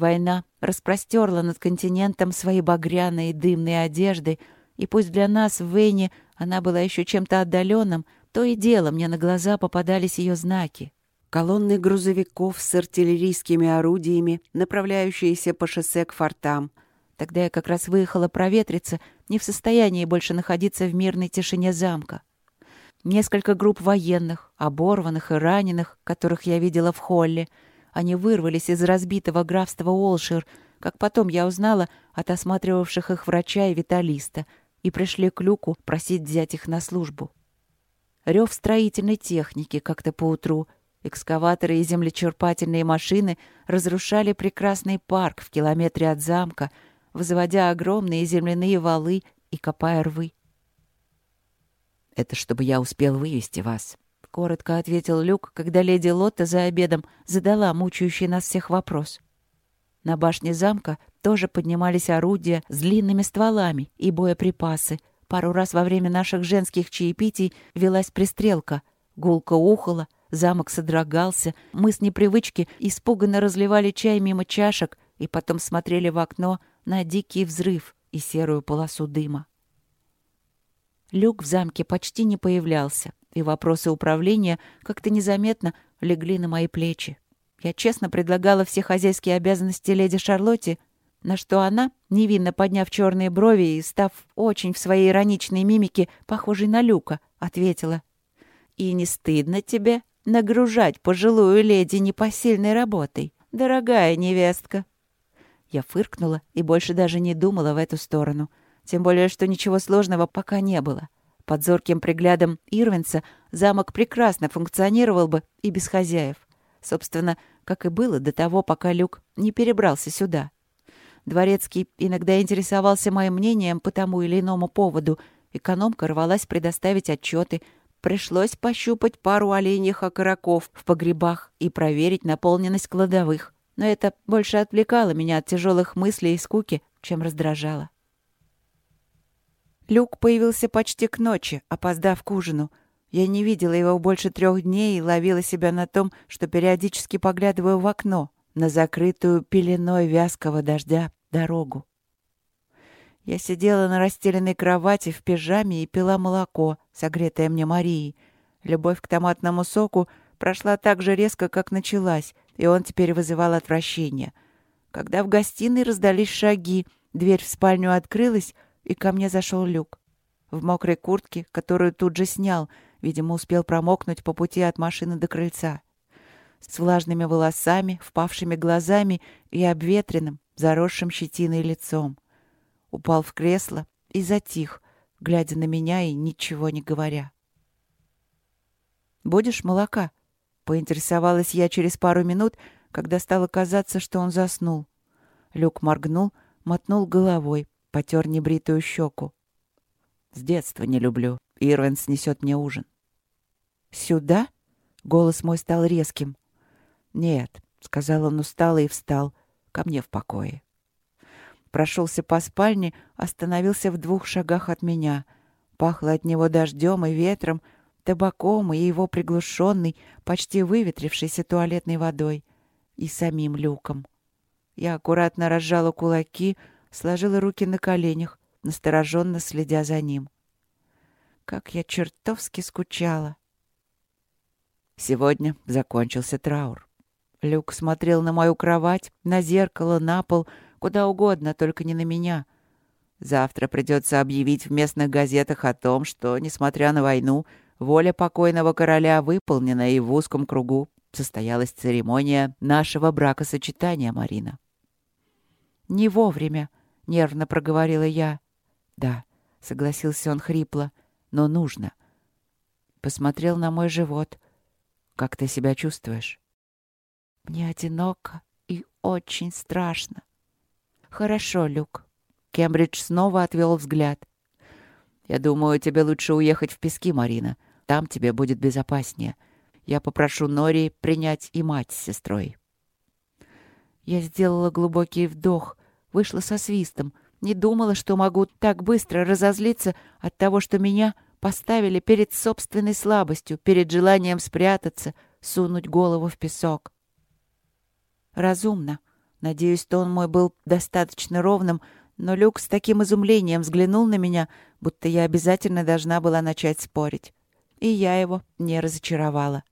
Война распростерла над континентом свои багряные дымные одежды, и пусть для нас в Вейне она была еще чем-то отдаленным, то и дело мне на глаза попадались ее знаки. Колонны грузовиков с артиллерийскими орудиями, направляющиеся по шоссе к фортам. Тогда я как раз выехала проветриться, не в состоянии больше находиться в мирной тишине замка. Несколько групп военных, оборванных и раненых, которых я видела в холле. Они вырвались из разбитого графства Уолшир, как потом я узнала от осматривавших их врача и виталиста, и пришли к Люку просить взять их на службу. Рев строительной техники как-то поутру. Экскаваторы и землечерпательные машины разрушали прекрасный парк в километре от замка, возводя огромные земляные валы и копая рвы. «Это чтобы я успел вывести вас», — коротко ответил Люк, когда леди Лотта за обедом задала мучающий нас всех вопрос. На башне замка тоже поднимались орудия с длинными стволами и боеприпасы. Пару раз во время наших женских чаепитий велась пристрелка. Гулко ухала, замок содрогался. Мы с непривычки испуганно разливали чай мимо чашек и потом смотрели в окно на дикий взрыв и серую полосу дыма. Люк в замке почти не появлялся, и вопросы управления как-то незаметно легли на мои плечи. Я честно предлагала все хозяйские обязанности леди Шарлотте, на что она, невинно подняв черные брови и став очень в своей ироничной мимике похожей на Люка, ответила. «И не стыдно тебе нагружать пожилую леди непосильной работой, дорогая невестка?» Я фыркнула и больше даже не думала в эту сторону — тем более, что ничего сложного пока не было. Под зорким приглядом Ирвинса замок прекрасно функционировал бы и без хозяев. Собственно, как и было до того, пока Люк не перебрался сюда. Дворецкий иногда интересовался моим мнением по тому или иному поводу. Экономка рвалась предоставить отчеты. Пришлось пощупать пару оленьих окороков в погребах и проверить наполненность кладовых. Но это больше отвлекало меня от тяжелых мыслей и скуки, чем раздражало. Люк появился почти к ночи, опоздав к ужину. Я не видела его больше трех дней и ловила себя на том, что периодически поглядываю в окно на закрытую пеленой вязкого дождя дорогу. Я сидела на расстеленной кровати в пижаме и пила молоко, согретое мне Марией. Любовь к томатному соку прошла так же резко, как началась, и он теперь вызывал отвращение. Когда в гостиной раздались шаги, дверь в спальню открылась, и ко мне зашел Люк. В мокрой куртке, которую тут же снял, видимо, успел промокнуть по пути от машины до крыльца. С влажными волосами, впавшими глазами и обветренным, заросшим щетиной лицом. Упал в кресло и затих, глядя на меня и ничего не говоря. «Будешь молока?» — поинтересовалась я через пару минут, когда стало казаться, что он заснул. Люк моргнул, мотнул головой, потер небритую щеку. «С детства не люблю. Ирвин снесет мне ужин». «Сюда?» — голос мой стал резким. «Нет», — сказал он устало и встал. «Ко мне в покое». Прошелся по спальне, остановился в двух шагах от меня. Пахло от него дождем и ветром, табаком и его приглушенной, почти выветрившейся туалетной водой и самим люком. Я аккуратно разжала кулаки, сложила руки на коленях, настороженно следя за ним. Как я чертовски скучала. Сегодня закончился траур. Люк смотрел на мою кровать, на зеркало, на пол, куда угодно, только не на меня. Завтра придется объявить в местных газетах о том, что, несмотря на войну, воля покойного короля выполнена, и в узком кругу состоялась церемония нашего бракосочетания, Марина. «Не вовремя», нервно проговорила я. Да, согласился он хрипло, но нужно. Посмотрел на мой живот. Как ты себя чувствуешь? Мне одиноко и очень страшно. Хорошо, Люк. Кембридж снова отвел взгляд. Я думаю, тебе лучше уехать в Пески, Марина. Там тебе будет безопаснее. Я попрошу Нори принять и мать с сестрой. Я сделала глубокий вдох, Вышла со свистом. Не думала, что могу так быстро разозлиться от того, что меня поставили перед собственной слабостью, перед желанием спрятаться, сунуть голову в песок. «Разумно», — Надеюсь, тон мой был достаточно ровным, но Люк с таким изумлением взглянул на меня, будто я обязательно должна была начать спорить. И я его не разочаровала.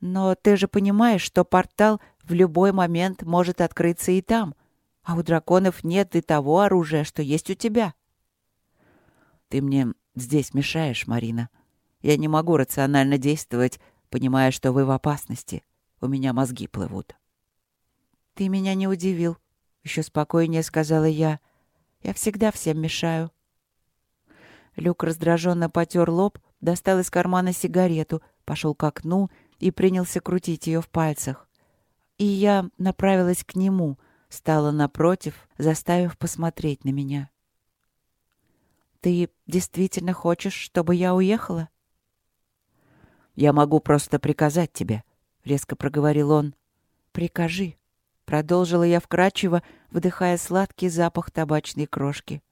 Но ты же понимаешь, что портал в любой момент может открыться и там, а у драконов нет и того оружия, что есть у тебя. Ты мне здесь мешаешь, Марина. Я не могу рационально действовать, понимая, что вы в опасности. У меня мозги плывут. Ты меня не удивил, еще спокойнее сказала я. Я всегда всем мешаю. Люк раздраженно потер лоб, достал из кармана сигарету, пошел к окну и принялся крутить ее в пальцах. И я направилась к нему, стала напротив, заставив посмотреть на меня. «Ты действительно хочешь, чтобы я уехала?» «Я могу просто приказать тебе», — резко проговорил он. «Прикажи», — продолжила я вкрадчиво, вдыхая сладкий запах табачной крошки.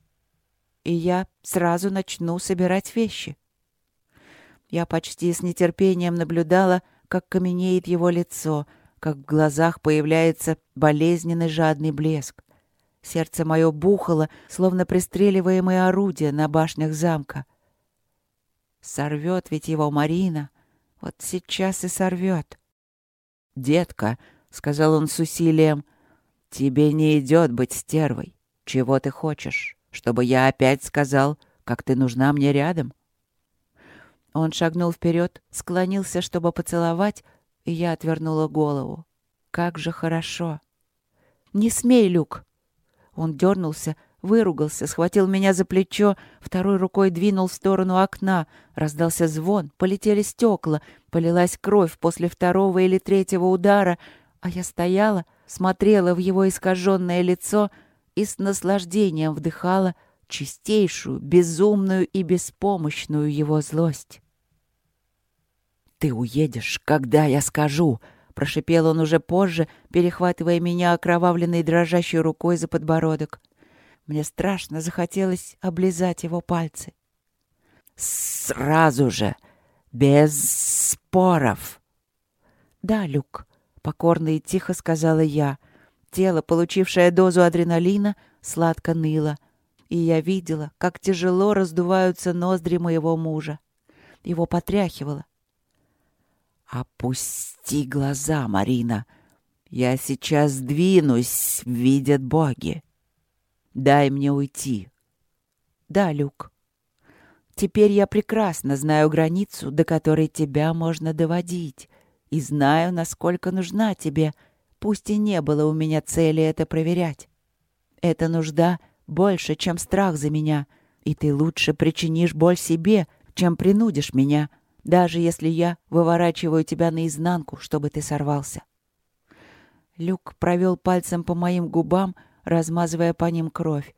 «И я сразу начну собирать вещи». Я почти с нетерпением наблюдала, как каменеет его лицо, как в глазах появляется болезненный жадный блеск. Сердце мое бухало, словно пристреливаемое орудие на башнях замка. Сорвет ведь его Марина. Вот сейчас и сорвет. «Детка», — сказал он с усилием, — «тебе не идет быть стервой. Чего ты хочешь? Чтобы я опять сказал, как ты нужна мне рядом?» Он шагнул вперед, склонился, чтобы поцеловать, и я отвернула голову. «Как же хорошо!» «Не смей, Люк!» Он дернулся, выругался, схватил меня за плечо, второй рукой двинул в сторону окна. Раздался звон, полетели стекла, полилась кровь после второго или третьего удара, а я стояла, смотрела в его искаженное лицо и с наслаждением вдыхала чистейшую, безумную и беспомощную его злость. «Ты уедешь, когда я скажу!» — прошипел он уже позже, перехватывая меня окровавленной дрожащей рукой за подбородок. Мне страшно захотелось облизать его пальцы. «Сразу же! Без споров!» «Да, Люк», — покорно и тихо сказала я. Тело, получившее дозу адреналина, сладко ныло, и я видела, как тяжело раздуваются ноздри моего мужа. Его потряхивало, «Опусти глаза, Марина. Я сейчас сдвинусь, видят боги. Дай мне уйти». «Да, Люк. Теперь я прекрасно знаю границу, до которой тебя можно доводить, и знаю, насколько нужна тебе, пусть и не было у меня цели это проверять. Эта нужда больше, чем страх за меня, и ты лучше причинишь боль себе, чем принудишь меня» даже если я выворачиваю тебя наизнанку, чтобы ты сорвался. Люк провел пальцем по моим губам, размазывая по ним кровь.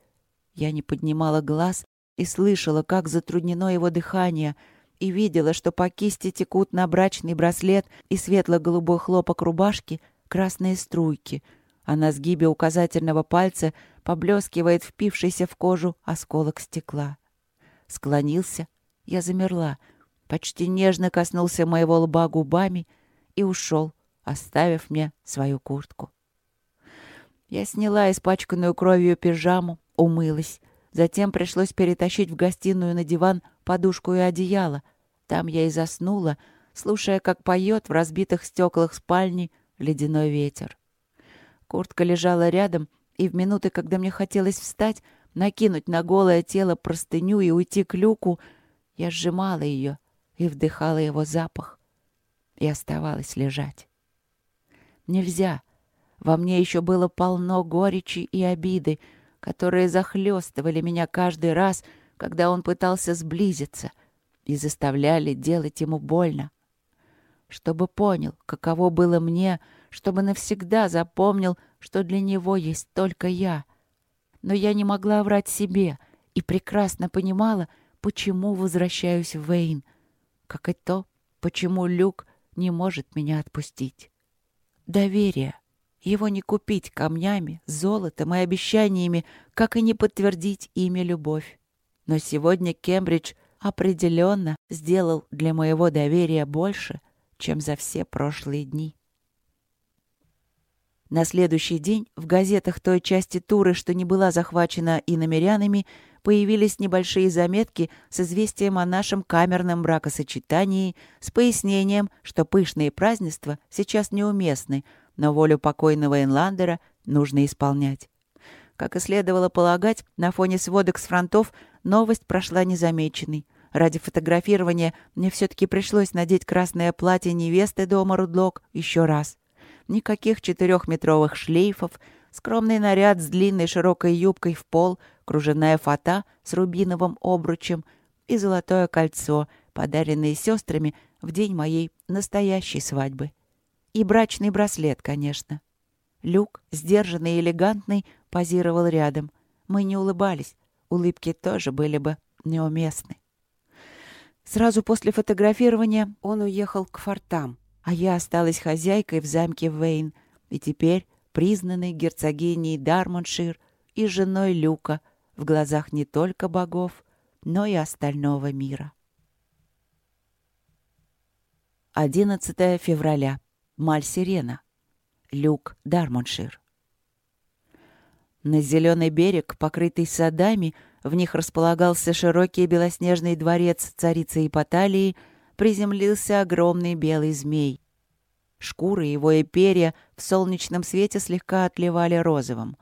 Я не поднимала глаз и слышала, как затруднено его дыхание, и видела, что по кисти текут на брачный браслет и светло-голубой хлопок рубашки красные струйки, а на сгибе указательного пальца поблескивает впившийся в кожу осколок стекла. Склонился, я замерла — почти нежно коснулся моего лба губами и ушел, оставив мне свою куртку. Я сняла испачканную кровью пижаму, умылась. Затем пришлось перетащить в гостиную на диван подушку и одеяло. Там я и заснула, слушая, как поет в разбитых стеклах спальни ледяной ветер. Куртка лежала рядом, и в минуты, когда мне хотелось встать, накинуть на голое тело простыню и уйти к люку, я сжимала ее, и вдыхала его запах, и оставалась лежать. Нельзя. Во мне еще было полно горечи и обиды, которые захлестывали меня каждый раз, когда он пытался сблизиться, и заставляли делать ему больно. Чтобы понял, каково было мне, чтобы навсегда запомнил, что для него есть только я. Но я не могла врать себе и прекрасно понимала, почему возвращаюсь в Вейн — как и то, почему Люк не может меня отпустить. Доверие. Его не купить камнями, золотом и обещаниями, как и не подтвердить ими любовь. Но сегодня Кембридж определенно сделал для моего доверия больше, чем за все прошлые дни. На следующий день в газетах той части туры, что не была захвачена иномерянами, появились небольшие заметки с известием о нашем камерном бракосочетании с пояснением, что пышные празднества сейчас неуместны, но волю покойного Инландера нужно исполнять. Как и следовало полагать, на фоне сводок с фронтов новость прошла незамеченной. Ради фотографирования мне все-таки пришлось надеть красное платье невесты дома Рудлок еще раз. Никаких четырехметровых шлейфов, скромный наряд с длинной широкой юбкой в пол, кружевная фата с рубиновым обручем и золотое кольцо, подаренное сестрами в день моей настоящей свадьбы. И брачный браслет, конечно. Люк, сдержанный и элегантный, позировал рядом. Мы не улыбались. Улыбки тоже были бы неуместны. Сразу после фотографирования он уехал к фортам, а я осталась хозяйкой в замке Вейн и теперь признанной герцогиней Дармоншир и женой Люка в глазах не только богов, но и остального мира. 11 февраля. Маль-Сирена. Люк Дармоншир. На зеленый берег, покрытый садами, в них располагался широкий белоснежный дворец царицы Ипоталии, приземлился огромный белый змей. Шкуры его и перья в солнечном свете слегка отливали розовым.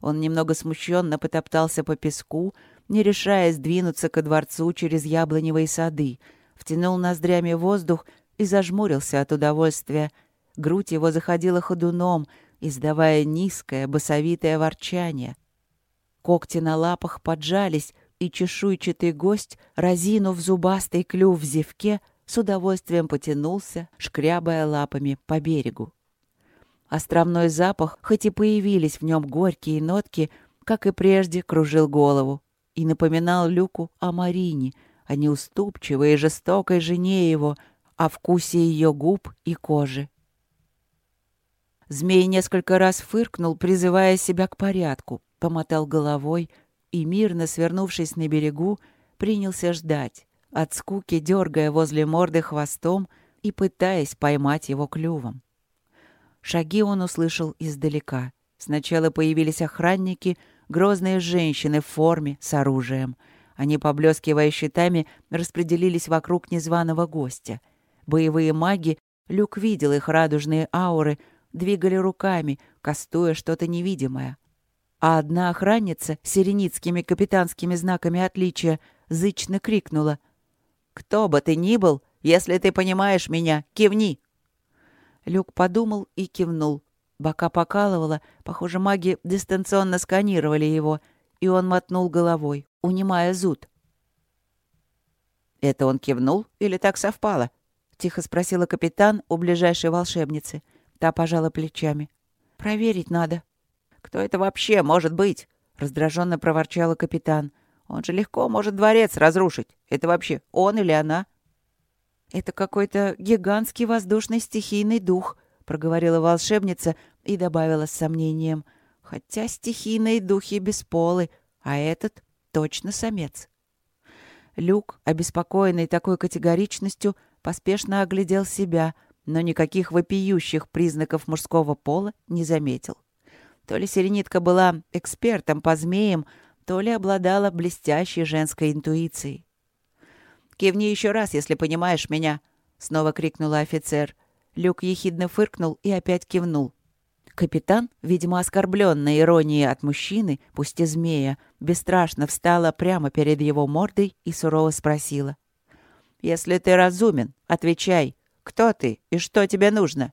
Он немного смущенно потоптался по песку, не решаясь двинуться ко дворцу через яблоневые сады, втянул ноздрями воздух и зажмурился от удовольствия — Грудь его заходила ходуном, издавая низкое, басовитое ворчание. Когти на лапах поджались, и чешуйчатый гость, разинув зубастый клюв в зевке, с удовольствием потянулся, шкрябая лапами по берегу. Островной запах, хоть и появились в нем горькие нотки, как и прежде, кружил голову и напоминал Люку о Марине, о неуступчивой и жестокой жене его, о вкусе ее губ и кожи. Змей несколько раз фыркнул, призывая себя к порядку, помотал головой и, мирно свернувшись на берегу, принялся ждать, от скуки дергая возле морды хвостом и пытаясь поймать его клювом. Шаги он услышал издалека. Сначала появились охранники, грозные женщины в форме, с оружием. Они, поблескивая щитами, распределились вокруг незваного гостя. Боевые маги, Люк видел их радужные ауры, двигали руками, кастуя что-то невидимое. А одна охранница с сиреницкими капитанскими знаками отличия зычно крикнула. «Кто бы ты ни был, если ты понимаешь меня, кивни!» Люк подумал и кивнул. Бока покалывало, похоже, маги дистанционно сканировали его, и он мотнул головой, унимая зуд. «Это он кивнул или так совпало?» — тихо спросила капитан у ближайшей волшебницы — Та пожала плечами. «Проверить надо». «Кто это вообще может быть?» — раздраженно проворчала капитан. «Он же легко может дворец разрушить. Это вообще он или она?» «Это какой-то гигантский воздушный стихийный дух», — проговорила волшебница и добавила с сомнением. «Хотя стихийные духи бесполы, а этот точно самец». Люк, обеспокоенный такой категоричностью, поспешно оглядел себя — но никаких вопиющих признаков мужского пола не заметил. То ли Сиренитка была экспертом по змеям, то ли обладала блестящей женской интуицией. «Кивни еще раз, если понимаешь меня!» — снова крикнула офицер. Люк ехидно фыркнул и опять кивнул. Капитан, видимо, оскорбленной иронией от мужчины, пусть и змея, бесстрашно встала прямо перед его мордой и сурово спросила. «Если ты разумен, отвечай, кто ты и что тебе нужно?»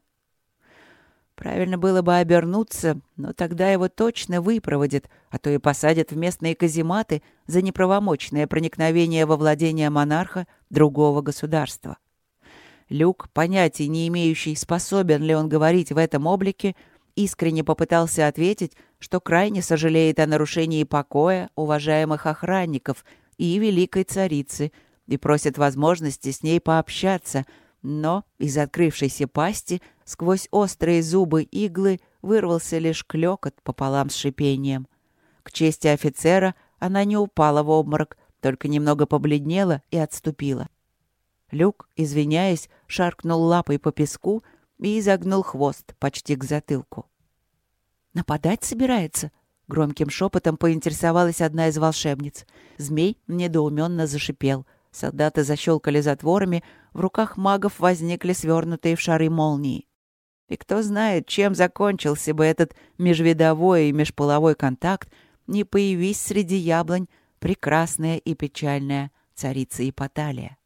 Правильно было бы обернуться, но тогда его точно выпроводят, а то и посадят в местные казематы за неправомочное проникновение во владение монарха другого государства. Люк, понятия не имеющий, способен ли он говорить в этом облике, искренне попытался ответить, что крайне сожалеет о нарушении покоя уважаемых охранников и великой царицы и просит возможности с ней пообщаться — но из открывшейся пасти сквозь острые зубы иглы вырвался лишь клёкот пополам с шипением. К чести офицера она не упала в обморок, только немного побледнела и отступила. Люк, извиняясь, шаркнул лапой по песку и изогнул хвост почти к затылку. нападать собирается?» Громким шепотом поинтересовалась одна из волшебниц. Змей недоуменно зашипел. Солдаты защелкали затворами, в руках магов возникли свернутые в шары молнии. И кто знает, чем закончился бы этот межвидовой и межполовой контакт, не появись среди яблонь прекрасная и печальная царица Ипоталия.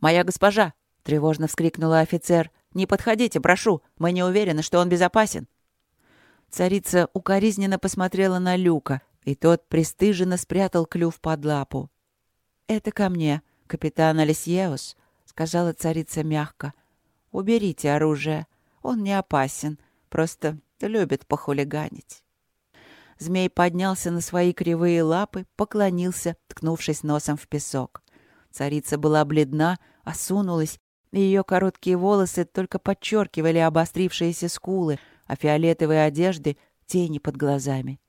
«Моя госпожа!» — тревожно вскрикнула офицер. «Не подходите, прошу! Мы не уверены, что он безопасен!» Царица укоризненно посмотрела на Люка, и тот пристыженно спрятал клюв под лапу. «Это ко мне, капитан Алисьеус», — сказала царица мягко. «Уберите оружие. Он не опасен, просто любит похулиганить». Змей поднялся на свои кривые лапы, поклонился, ткнувшись носом в песок. Царица была бледна, осунулась, и ее короткие волосы только подчеркивали обострившиеся скулы, а фиолетовые одежды — тени под глазами.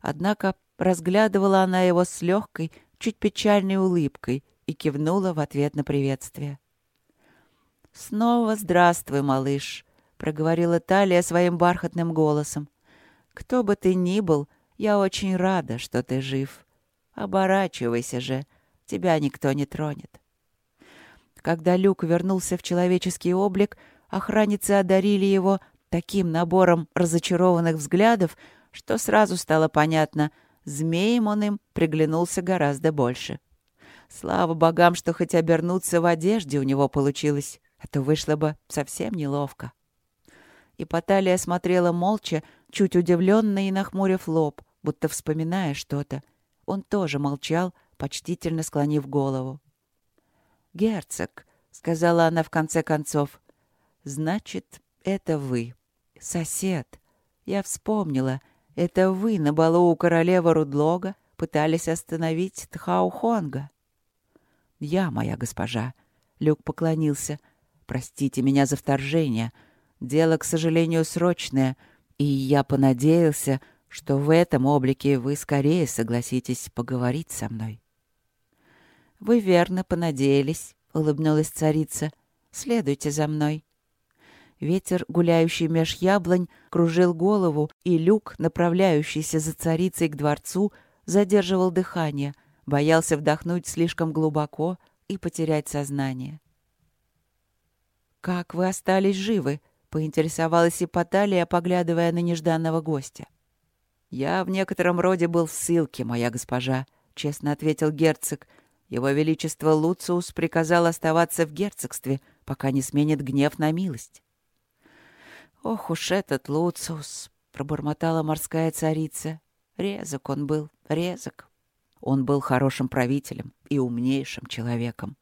Однако разглядывала она его с легкой, чуть печальной улыбкой и кивнула в ответ на приветствие. «Снова здравствуй, малыш», — проговорила Талия своим бархатным голосом. «Кто бы ты ни был, я очень рада, что ты жив. Оборачивайся же, тебя никто не тронет». Когда Люк вернулся в человеческий облик, охранницы одарили его таким набором разочарованных взглядов, что сразу стало понятно, змеем он им приглянулся гораздо больше. Слава богам, что хоть обернуться в одежде у него получилось, а то вышло бы совсем неловко. И Поталия смотрела молча, чуть удивленно и нахмурив лоб, будто вспоминая что-то. Он тоже молчал, почтительно склонив голову. «Герцог», — сказала она в конце концов, — «значит, это вы» сосед. Я вспомнила, это вы на балу у королевы Рудлога пытались остановить Тхаухонга. Я, моя госпожа, Люк поклонился. Простите меня за вторжение. Дело, к сожалению, срочное, и я понадеялся, что в этом облике вы скорее согласитесь поговорить со мной. «Вы верно понадеялись», — улыбнулась царица. «Следуйте за мной». Ветер, гуляющий меж яблонь, кружил голову, и люк, направляющийся за царицей к дворцу, задерживал дыхание, боялся вдохнуть слишком глубоко и потерять сознание. «Как вы остались живы?» — поинтересовалась Ипоталия, поглядывая на нежданного гостя. «Я в некотором роде был в ссылке, моя госпожа», — честно ответил герцог. «Его Величество Луциус приказал оставаться в герцогстве, пока не сменит гнев на милость». «Ох уж этот Луциус!» — пробормотала морская царица. Резок он был, резок. Он был хорошим правителем и умнейшим человеком.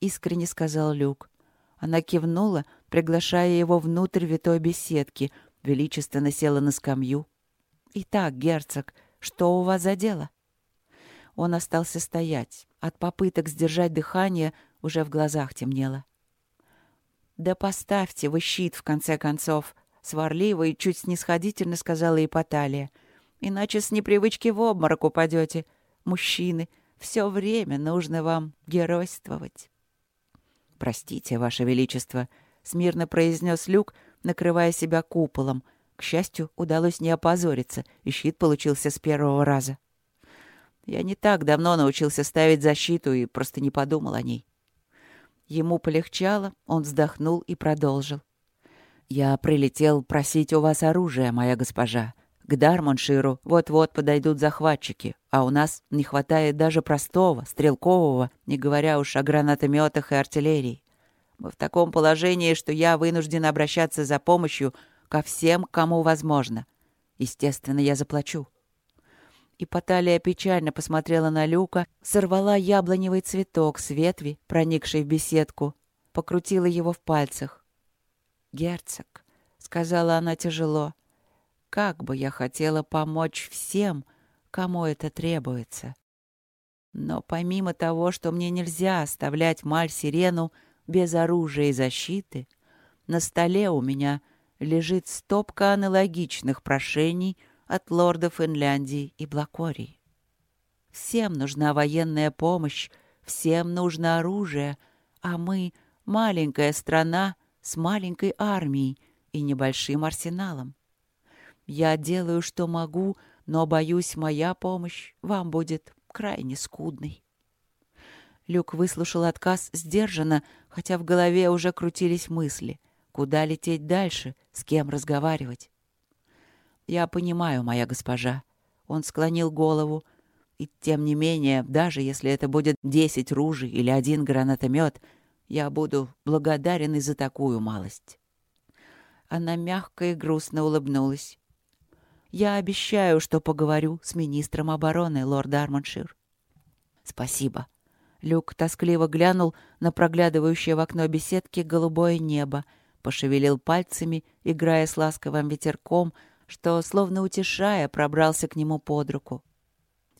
Искренне сказал Люк. Она кивнула, приглашая его внутрь витой беседки, величественно села на скамью. «Итак, герцог, что у вас за дело?» Он остался стоять. От попыток сдержать дыхание уже в глазах темнело. «Да поставьте вы щит, в конце концов», — сварливо и чуть снисходительно сказала Ипоталия. «Иначе с непривычки в обморок упадете. Мужчины, все время нужно вам геройствовать». «Простите, Ваше Величество», — смирно произнес Люк, накрывая себя куполом. К счастью, удалось не опозориться, и щит получился с первого раза. Я не так давно научился ставить защиту и просто не подумал о ней. Ему полегчало, он вздохнул и продолжил. «Я прилетел просить у вас оружия, моя госпожа. К Дармонширу вот-вот подойдут захватчики, а у нас не хватает даже простого, стрелкового, не говоря уж о гранатометах и артиллерии. Мы в таком положении, что я вынужден обращаться за помощью ко всем, кому возможно. Естественно, я заплачу. И Поталия печально посмотрела на Люка, сорвала яблоневый цветок с ветви, проникшей в беседку, покрутила его в пальцах. «Герцог», — сказала она тяжело, — «как бы я хотела помочь всем, кому это требуется. Но помимо того, что мне нельзя оставлять Маль-Сирену без оружия и защиты, на столе у меня лежит стопка аналогичных прошений — от лордов Финляндии и Блакории. Всем нужна военная помощь, всем нужно оружие, а мы — маленькая страна с маленькой армией и небольшим арсеналом. Я делаю, что могу, но, боюсь, моя помощь вам будет крайне скудной». Люк выслушал отказ сдержанно, хотя в голове уже крутились мысли. Куда лететь дальше? С кем разговаривать? «Я понимаю, моя госпожа». Он склонил голову. «И тем не менее, даже если это будет десять ружей или один гранатомет, я буду благодарен и за такую малость». Она мягко и грустно улыбнулась. «Я обещаю, что поговорю с министром обороны, лорд Арманшир». «Спасибо». Люк тоскливо глянул на проглядывающее в окно беседки голубое небо, пошевелил пальцами, играя с ласковым ветерком, что, словно утешая, пробрался к нему под руку.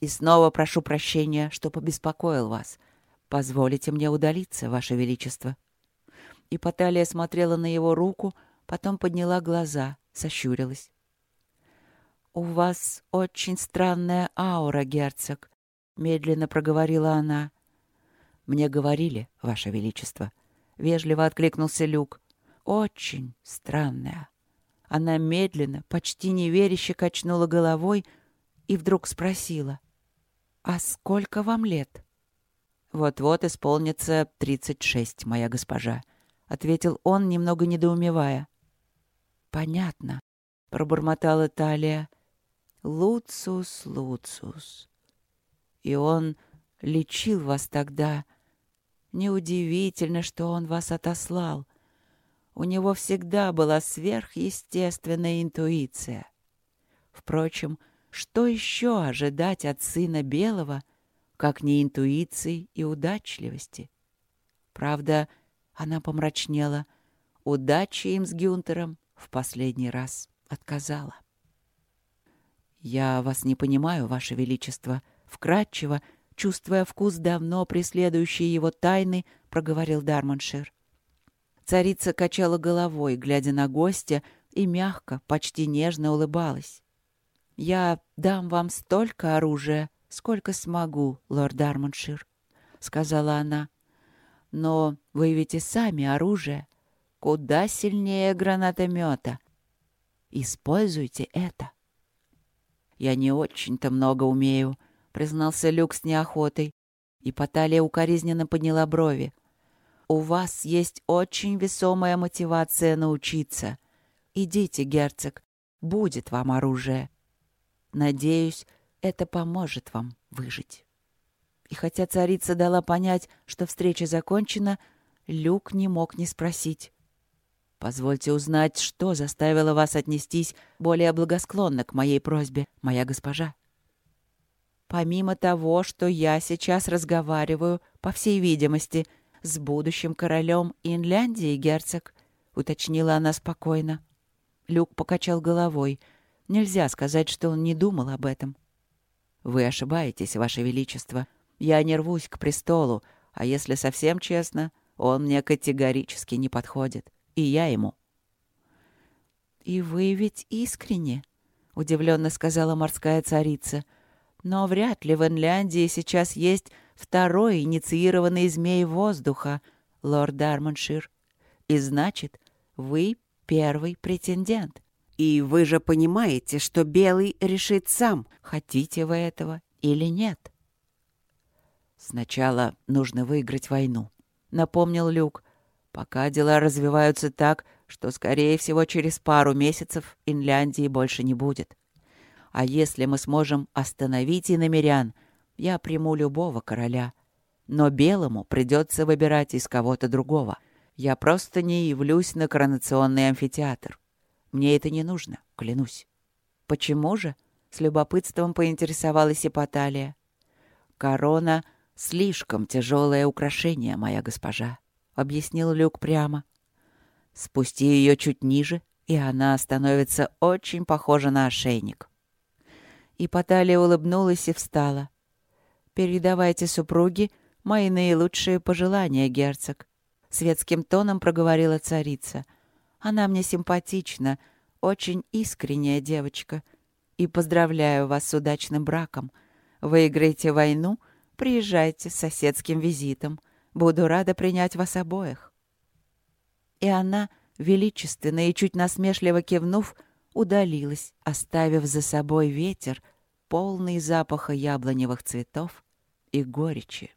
«И снова прошу прощения, что побеспокоил вас. Позволите мне удалиться, Ваше Величество». И Поталия смотрела на его руку, потом подняла глаза, сощурилась. «У вас очень странная аура, герцог», — медленно проговорила она. «Мне говорили, Ваше Величество», — вежливо откликнулся Люк. «Очень странная». Она медленно, почти неверяще качнула головой и вдруг спросила. «А сколько вам лет?» «Вот-вот исполнится тридцать шесть, моя госпожа», — ответил он, немного недоумевая. «Понятно», — пробормотала Талия. «Луцус, Луцус. И он лечил вас тогда. Неудивительно, что он вас отослал. У него всегда была сверхъестественная интуиция. Впрочем, что еще ожидать от сына Белого, как не интуиции и удачливости? Правда, она помрачнела. Удачи им с Гюнтером в последний раз отказала. «Я вас не понимаю, Ваше Величество», — вкратчиво, чувствуя вкус давно преследующей его тайны, проговорил Дарманшир. Царица качала головой, глядя на гостя, и мягко, почти нежно улыбалась. «Я дам вам столько оружия, сколько смогу, лорд Дарманшир», — сказала она. «Но вы ведь и сами оружие куда сильнее гранатомета. Используйте это. «Я не очень-то много умею», — признался Люк с неохотой. И Поталия укоризненно подняла брови. «У вас есть очень весомая мотивация научиться. Идите, герцог, будет вам оружие. Надеюсь, это поможет вам выжить». И хотя царица дала понять, что встреча закончена, Люк не мог не спросить. Позвольте узнать, что заставило вас отнестись более благосклонно к моей просьбе, моя госпожа. Помимо того, что я сейчас разговариваю, по всей видимости, с будущим королем Инляндии, герцог, уточнила она спокойно. Люк покачал головой. Нельзя сказать, что он не думал об этом. Вы ошибаетесь, ваше величество. Я не рвусь к престолу, а если совсем честно, он мне категорически не подходит и я ему. «И вы ведь искренне?» — удивленно сказала морская царица. «Но вряд ли в Инляндии сейчас есть второй инициированный змей воздуха, лорд Дарманшир. И значит, вы первый претендент. И вы же понимаете, что Белый решит сам, хотите вы этого или нет». «Сначала нужно выиграть войну», — напомнил Люк. Пока дела развиваются так, что, скорее всего, через пару месяцев Инляндии больше не будет. А если мы сможем остановить иномерян, я приму любого короля. Но белому придется выбирать из кого-то другого. Я просто не явлюсь на коронационный амфитеатр. Мне это не нужно, клянусь. Почему же? С любопытством поинтересовалась Ипоталия. Корона — слишком тяжелое украшение, моя госпожа. — объяснил Люк прямо. «Спусти ее чуть ниже, и она становится очень похожа на ошейник». И Поталия улыбнулась и встала. «Передавайте супруге мои наилучшие пожелания, герцог», — светским тоном проговорила царица. «Она мне симпатична, очень искренняя девочка, и поздравляю вас с удачным браком. Выиграйте войну, приезжайте с соседским визитом». Буду рада принять вас обоих». И она, величественно и чуть насмешливо кивнув, удалилась, оставив за собой ветер, полный запаха яблоневых цветов и горечи.